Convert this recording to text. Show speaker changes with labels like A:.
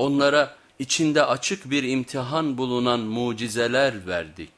A: Onlara içinde açık bir imtihan bulunan mucizeler verdik.